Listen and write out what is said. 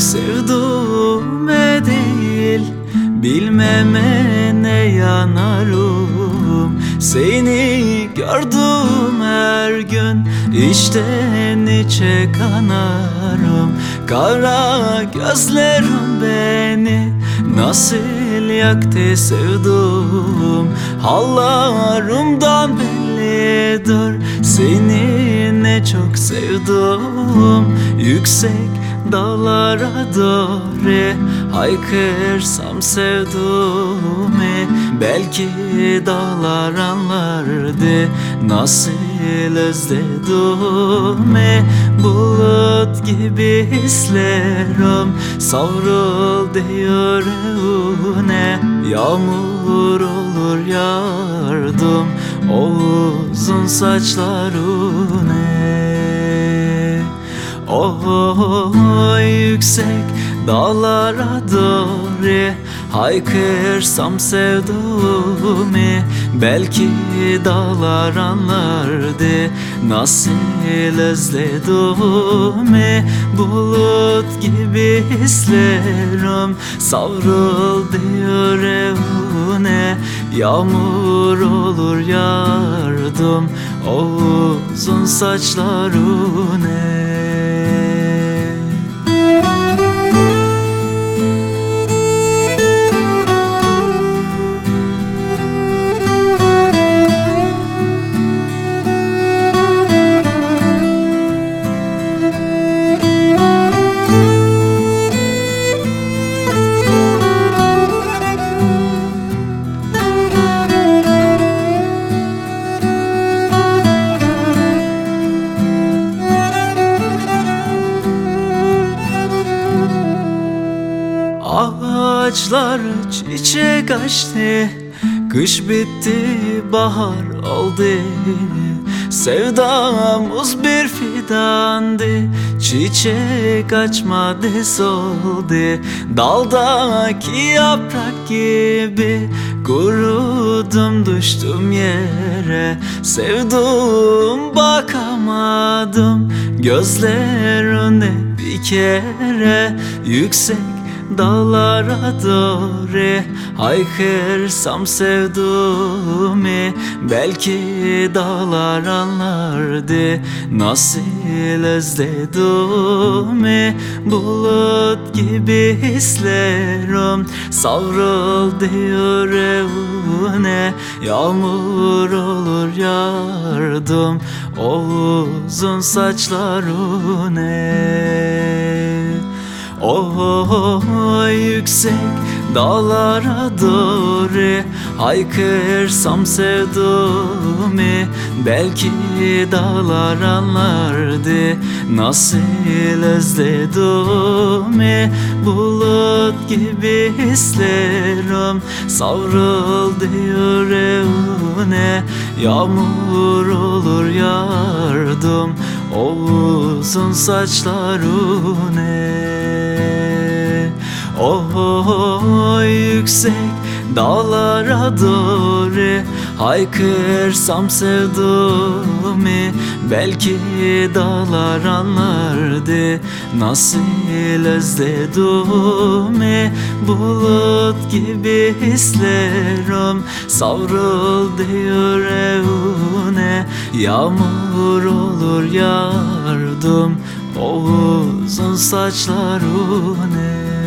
sevduğume değil Bilmeme ne yanarım Seni gördüm her gün İçten içe kanarım. Kara gözlerim beni Nasıl yaktı sevdum Hallarımdan bellidir Seni ne çok sevdim. Yüksek dağlara doğru Haykırsam sevduğumu Belki dağlar anlardı Nasıl özledimi Bulut gibi hislerim Savrul diyor ne Yağmur olur yardım O uzun saçlarına Oh yüksek dağlara doğru Haykırsam sevduğumu Belki dağlar anlardı Nasıl özledimi Bulut gibi hislerim Savrul diyor evine Yağmur olur yardım O uzun saçlarına Ağaçlar çiçek açtı Kış bitti bahar oldu. Sevdamız bir fidandı. Çiçek açmadı soldu. Daldaki yaprak gibi Kurudum düştüm yere. Sevdum bakamadım. Gözlerine bir kere Yüksek dağlara doğru Haykırsam sevduğumu Belki dağlar anlardı. Nasıl özledimi Bulut gibi hislerim. Savrul diyor evine Yağmur olur yardım. O uzun saçlarına Oh yüksek dağlara doğru Haykırsam sevduğumu Belki dağlar anlardı. Nasıl özledimi Bulut gibi hislerim. Savrul diyor evine Yağmur olur yardım O uzun saçlarına Oh yüksek dağlara doğru Haykırsam sevduğumu Belki dağlar anlardı Nasıl özledimi Bulut gibi hislerim Savrul diyor evine Yağmur olur yardım O uzun saçlarına